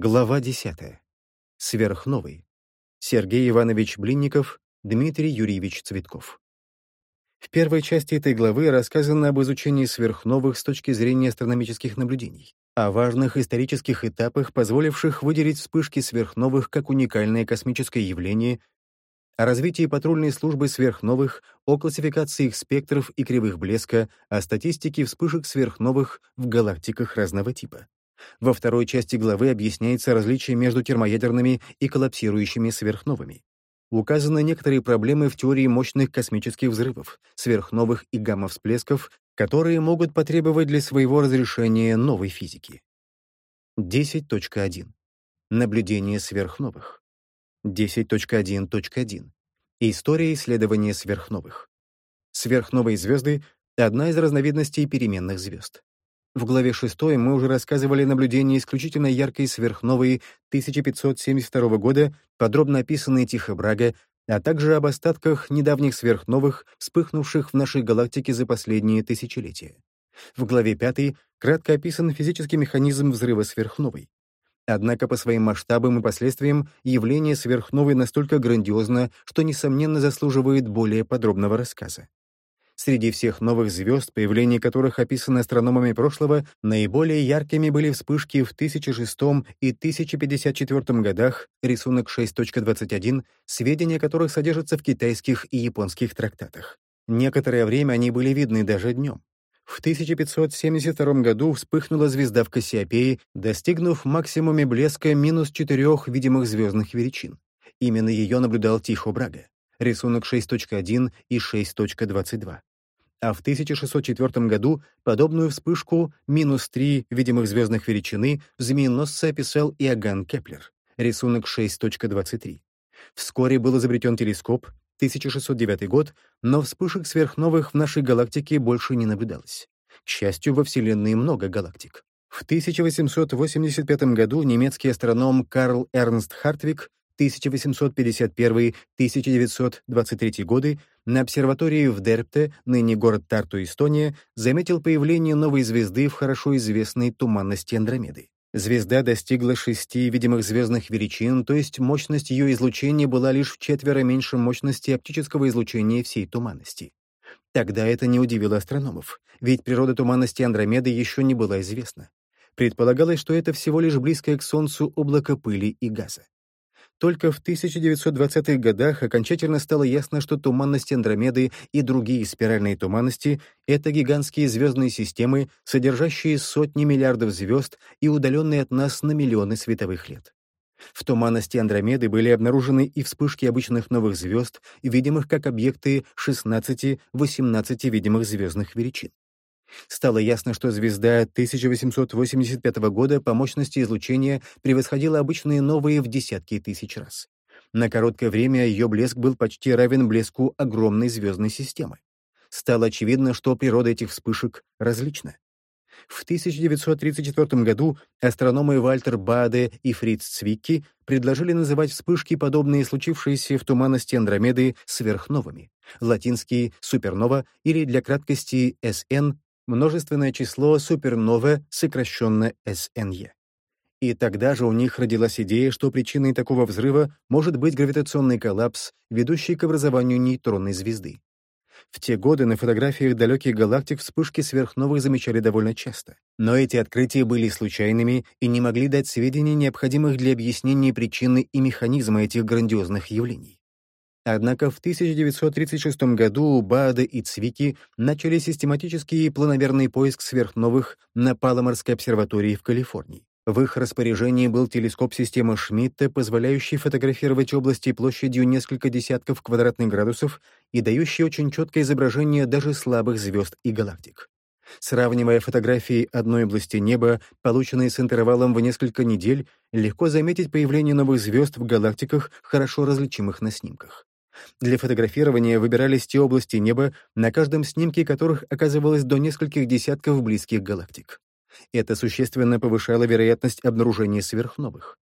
Глава 10. Сверхновый. Сергей Иванович Блинников, Дмитрий Юрьевич Цветков. В первой части этой главы рассказано об изучении сверхновых с точки зрения астрономических наблюдений, о важных исторических этапах, позволивших выделить вспышки сверхновых как уникальное космическое явление, о развитии патрульной службы сверхновых, о классификации их спектров и кривых блеска, о статистике вспышек сверхновых в галактиках разного типа. Во второй части главы объясняется различие между термоядерными и коллапсирующими сверхновыми. Указаны некоторые проблемы в теории мощных космических взрывов, сверхновых и гамма-всплесков, которые могут потребовать для своего разрешения новой физики. 10.1. Наблюдение сверхновых. 10.1.1. История исследования сверхновых. Сверхновые звезды — одна из разновидностей переменных звезд. В главе 6 мы уже рассказывали наблюдения исключительно яркой сверхновой 1572 года, подробно описанные Тихо Брага, а также об остатках недавних сверхновых, вспыхнувших в нашей галактике за последние тысячелетия. В главе 5 кратко описан физический механизм взрыва сверхновой. Однако по своим масштабам и последствиям явление сверхновой настолько грандиозно, что, несомненно, заслуживает более подробного рассказа. Среди всех новых звезд, появление которых описано астрономами прошлого, наиболее яркими были вспышки в 1006 и 1054 годах, рисунок 6.21, сведения которых содержатся в китайских и японских трактатах. Некоторое время они были видны даже днем. В 1572 году вспыхнула звезда в Кассиопее, достигнув максимуме блеска минус четырех видимых звездных величин. Именно ее наблюдал Тихо Брага. Рисунок 6.1 и 6.22 а в 1604 году подобную вспышку минус 3 видимых звездных величины в змееносце описал Иоганн Кеплер, рисунок 6.23. Вскоре был изобретен телескоп, 1609 год, но вспышек сверхновых в нашей галактике больше не наблюдалось. К счастью, во Вселенной много галактик. В 1885 году немецкий астроном Карл Эрнст Хартвиг 1851-1923 годы на обсерватории в Дерпте, ныне город Тарту, Эстония, заметил появление новой звезды в хорошо известной туманности Андромеды. Звезда достигла шести видимых звездных величин, то есть мощность ее излучения была лишь в четверо меньше мощности оптического излучения всей туманности. Тогда это не удивило астрономов, ведь природа туманности Андромеды еще не была известна. Предполагалось, что это всего лишь близкое к Солнцу облако пыли и газа. Только в 1920-х годах окончательно стало ясно, что туманность Андромеды и другие спиральные туманности — это гигантские звездные системы, содержащие сотни миллиардов звезд и удаленные от нас на миллионы световых лет. В туманности Андромеды были обнаружены и вспышки обычных новых звезд, видимых как объекты 16-18 видимых звездных величин. Стало ясно, что звезда 1885 года по мощности излучения превосходила обычные новые в десятки тысяч раз. На короткое время ее блеск был почти равен блеску огромной звездной системы. Стало очевидно, что природа этих вспышек различна. В 1934 году астрономы Вальтер Баде и Фриц Цвикки предложили называть вспышки, подобные случившиеся в туманности Андромеды, сверхновыми, латинские «супернова» или для краткости «СН» множественное число супернова, сокращенно СНЕ. И тогда же у них родилась идея, что причиной такого взрыва может быть гравитационный коллапс, ведущий к образованию нейтронной звезды. В те годы на фотографиях далеких галактик вспышки сверхновых замечали довольно часто. Но эти открытия были случайными и не могли дать сведений, необходимых для объяснения причины и механизма этих грандиозных явлений. Однако в 1936 году Баада и Цвики начали систематический и планомерный поиск сверхновых на Паломарской обсерватории в Калифорнии. В их распоряжении был телескоп системы Шмидта, позволяющий фотографировать области площадью несколько десятков квадратных градусов и дающий очень четкое изображение даже слабых звезд и галактик. Сравнивая фотографии одной области неба, полученные с интервалом в несколько недель, легко заметить появление новых звезд в галактиках, хорошо различимых на снимках. Для фотографирования выбирались те области неба, на каждом снимке которых оказывалось до нескольких десятков близких галактик. Это существенно повышало вероятность обнаружения сверхновых.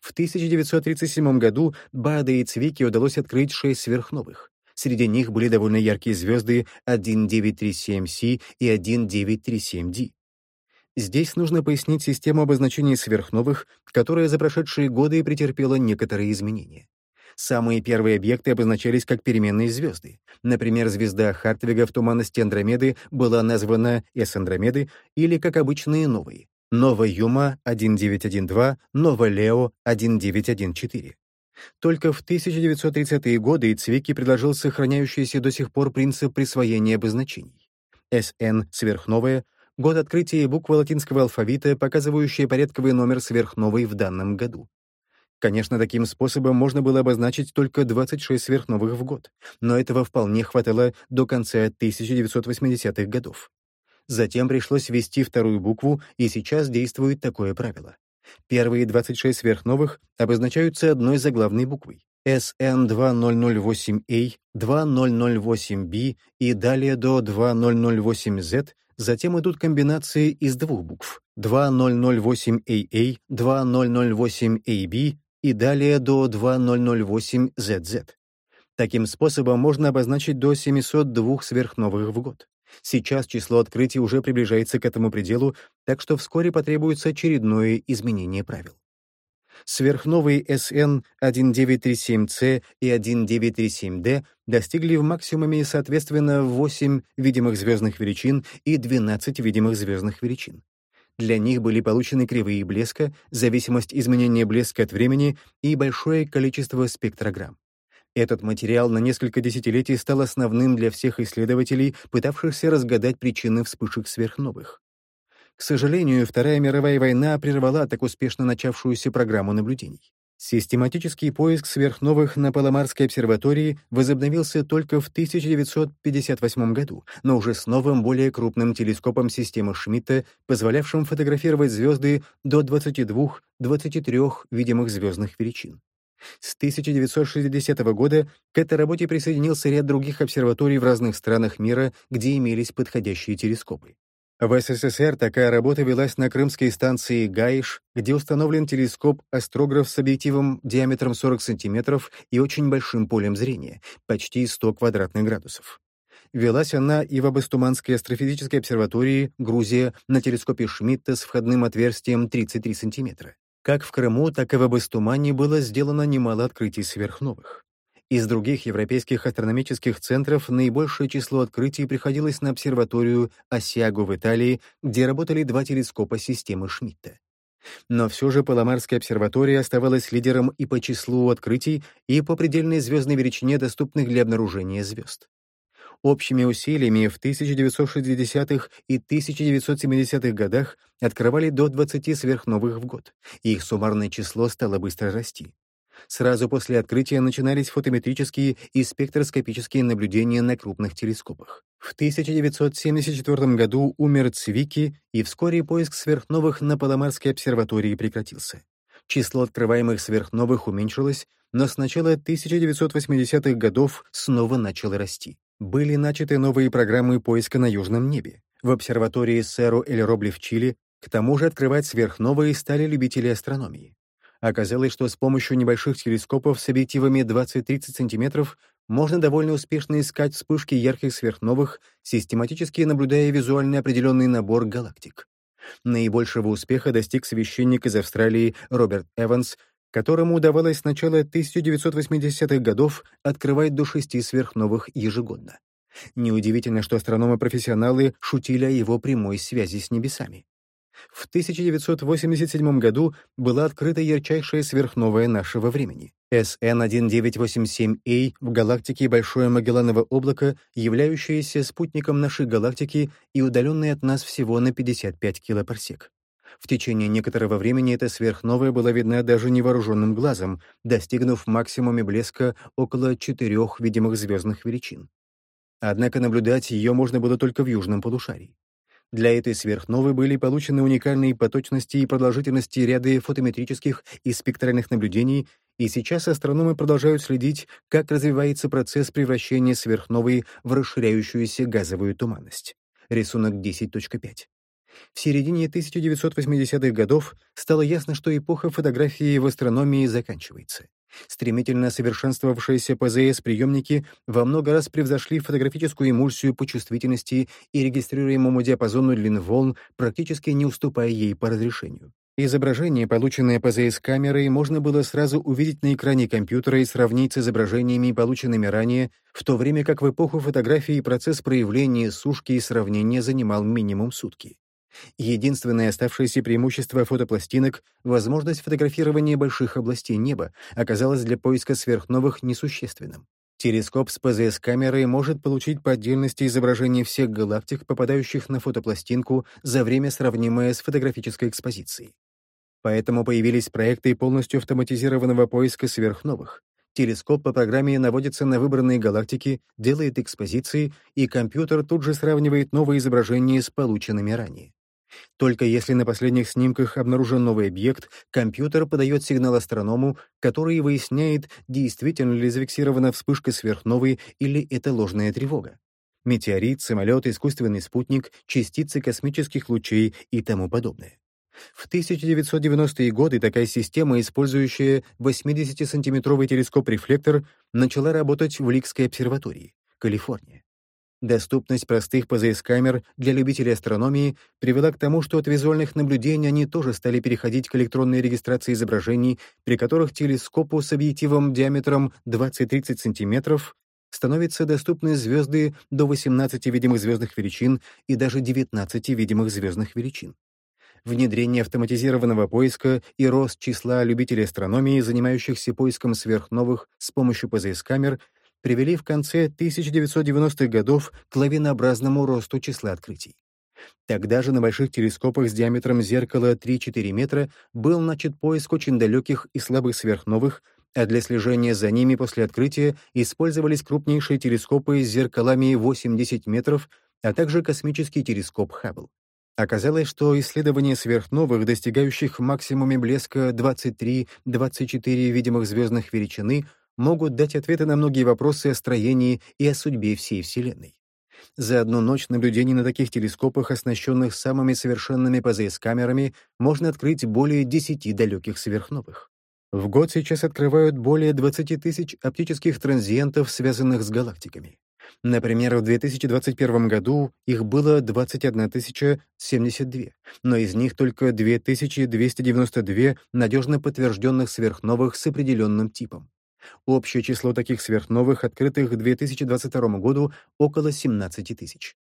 В 1937 году Баде и Цвике удалось открыть шесть сверхновых. Среди них были довольно яркие звезды 1937C и 1937D. Здесь нужно пояснить систему обозначения сверхновых, которая за прошедшие годы претерпела некоторые изменения. Самые первые объекты обозначались как переменные звезды. Например, звезда Хартвига в туманности Андромеды была названа S Андромеды или, как обычные, новые. Нова Юма 1912, Нова Лео 1914. Только в 1930-е годы Цвики предложил сохраняющийся до сих пор принцип присвоения обозначений. СН — сверхновая, год открытия буквы латинского алфавита, показывающая порядковый номер сверхновой в данном году. Конечно, таким способом можно было обозначить только 26 сверхновых в год, но этого вполне хватало до конца 1980-х годов. Затем пришлось ввести вторую букву, и сейчас действует такое правило. Первые 26 сверхновых обозначаются одной заглавной буквой. SN2008A, 2008B и далее до 2008Z, затем идут комбинации из двух букв 2008AA, 2008AB и далее до 2008ZZ. Таким способом можно обозначить до 702 сверхновых в год. Сейчас число открытий уже приближается к этому пределу, так что вскоре потребуется очередное изменение правил. Сверхновые SN 1937C и 1937D достигли в максимуме соответственно 8 видимых звездных величин и 12 видимых звездных величин. Для них были получены кривые блеска, зависимость изменения блеска от времени и большое количество спектрограмм. Этот материал на несколько десятилетий стал основным для всех исследователей, пытавшихся разгадать причины вспышек сверхновых. К сожалению, Вторая мировая война прервала так успешно начавшуюся программу наблюдений. Систематический поиск сверхновых на Паломарской обсерватории возобновился только в 1958 году, но уже с новым, более крупным телескопом системы Шмидта, позволявшим фотографировать звезды до 22-23 видимых звездных величин. С 1960 года к этой работе присоединился ряд других обсерваторий в разных странах мира, где имелись подходящие телескопы. В СССР такая работа велась на крымской станции Гаиш, где установлен телескоп-астрограф с объективом диаметром 40 см и очень большим полем зрения, почти 100 квадратных градусов. Велась она и в Абастуманской астрофизической обсерватории, Грузия, на телескопе Шмидта с входным отверстием 33 см. Как в Крыму, так и в Абастумане было сделано немало открытий сверхновых. Из других европейских астрономических центров наибольшее число открытий приходилось на обсерваторию Осиаго в Италии, где работали два телескопа системы Шмидта. Но все же Паломарская обсерватория оставалась лидером и по числу открытий, и по предельной звездной величине, доступных для обнаружения звезд. Общими усилиями в 1960-х и 1970-х годах открывали до 20 сверхновых в год, и их суммарное число стало быстро расти. Сразу после открытия начинались фотометрические и спектроскопические наблюдения на крупных телескопах. В 1974 году умер Цвики, и вскоре поиск сверхновых на Паломарской обсерватории прекратился. Число открываемых сверхновых уменьшилось, но с начала 1980-х годов снова начало расти. Были начаты новые программы поиска на южном небе. В обсерватории Серо Эль Робли в Чили к тому же открывать сверхновые стали любители астрономии. Оказалось, что с помощью небольших телескопов с объективами 20-30 см можно довольно успешно искать вспышки ярких сверхновых, систематически наблюдая визуально определенный набор галактик. Наибольшего успеха достиг священник из Австралии Роберт Эванс, которому удавалось с начала 1980-х годов открывать до шести сверхновых ежегодно. Неудивительно, что астрономы-профессионалы шутили о его прямой связи с небесами. В 1987 году была открыта ярчайшая сверхновая нашего времени — SN1987A в галактике Большое Магелланово облако, являющееся спутником нашей галактики и удаленной от нас всего на 55 килопарсек. В течение некоторого времени эта сверхновая была видна даже невооруженным глазом, достигнув максимуме блеска около четырех видимых звездных величин. Однако наблюдать ее можно было только в южном полушарии. Для этой сверхновой были получены уникальные по точности и продолжительности ряды фотометрических и спектральных наблюдений, и сейчас астрономы продолжают следить, как развивается процесс превращения сверхновой в расширяющуюся газовую туманность. Рисунок 10.5. В середине 1980-х годов стало ясно, что эпоха фотографии в астрономии заканчивается. Стремительно совершенствовавшиеся ПЗС-приемники во много раз превзошли фотографическую эмульсию по чувствительности и регистрируемому диапазону длин волн, практически не уступая ей по разрешению. Изображение, полученное ПЗС-камерой, можно было сразу увидеть на экране компьютера и сравнить с изображениями, полученными ранее, в то время как в эпоху фотографии процесс проявления, сушки и сравнения занимал минимум сутки. Единственное оставшееся преимущество фотопластинок — возможность фотографирования больших областей неба — оказалось для поиска сверхновых несущественным. Телескоп с ПЗС-камерой может получить по отдельности изображение всех галактик, попадающих на фотопластинку, за время, сравнимое с фотографической экспозицией. Поэтому появились проекты полностью автоматизированного поиска сверхновых. Телескоп по программе наводится на выбранные галактики, делает экспозиции, и компьютер тут же сравнивает новые изображения с полученными ранее. Только если на последних снимках обнаружен новый объект, компьютер подает сигнал астроному, который выясняет, действительно ли зафиксирована вспышка сверхновой или это ложная тревога. Метеорит, самолет, искусственный спутник, частицы космических лучей и тому подобное. В 1990-е годы такая система, использующая 80-сантиметровый телескоп-рефлектор, начала работать в Ликской обсерватории, Калифорния. Доступность простых ПЗС-камер для любителей астрономии привела к тому, что от визуальных наблюдений они тоже стали переходить к электронной регистрации изображений, при которых телескопу с объективом диаметром 20-30 см становятся доступны звезды до 18 видимых звездных величин и даже 19 видимых звездных величин. Внедрение автоматизированного поиска и рост числа любителей астрономии, занимающихся поиском сверхновых с помощью ПЗС-камер, привели в конце 1990-х годов к лавинообразному росту числа открытий. Тогда же на больших телескопах с диаметром зеркала 3-4 метра был начат поиск очень далеких и слабых сверхновых, а для слежения за ними после открытия использовались крупнейшие телескопы с зеркалами 8-10 метров, а также космический телескоп Хаббл. Оказалось, что исследования сверхновых, достигающих максимуме блеска 23-24 видимых звездных величины, могут дать ответы на многие вопросы о строении и о судьбе всей Вселенной. За одну ночь наблюдений на таких телескопах, оснащенных самыми совершенными ПЗС-камерами, можно открыть более 10 далеких сверхновых. В год сейчас открывают более 20 тысяч оптических транзиентов, связанных с галактиками. Например, в 2021 году их было 21 072, но из них только 2292 надежно подтвержденных сверхновых с определенным типом. Общее число таких сверхновых, открытых к 2022 году, около 17 тысяч.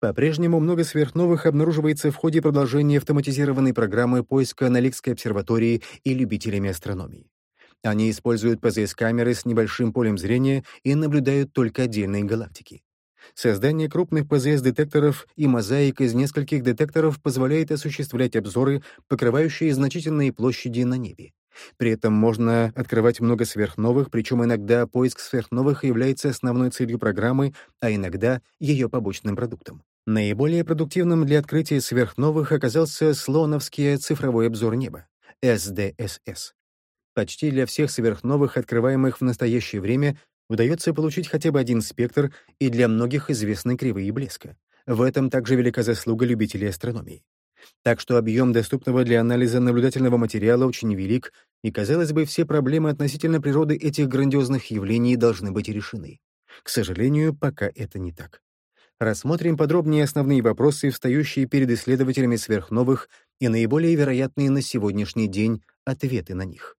По-прежнему много сверхновых обнаруживается в ходе продолжения автоматизированной программы поиска на Ликской обсерватории и любителями астрономии. Они используют ПЗС-камеры с небольшим полем зрения и наблюдают только отдельные галактики. Создание крупных ПЗС-детекторов и мозаик из нескольких детекторов позволяет осуществлять обзоры, покрывающие значительные площади на небе. При этом можно открывать много сверхновых, причем иногда поиск сверхновых является основной целью программы, а иногда ее побочным продуктом. Наиболее продуктивным для открытия сверхновых оказался слоновский цифровой обзор неба, SDSS. Почти для всех сверхновых, открываемых в настоящее время, удается получить хотя бы один спектр, и для многих известны кривые блеска. В этом также велика заслуга любителей астрономии. Так что объем доступного для анализа наблюдательного материала очень велик, и, казалось бы, все проблемы относительно природы этих грандиозных явлений должны быть решены. К сожалению, пока это не так. Рассмотрим подробнее основные вопросы, встающие перед исследователями сверхновых, и наиболее вероятные на сегодняшний день ответы на них.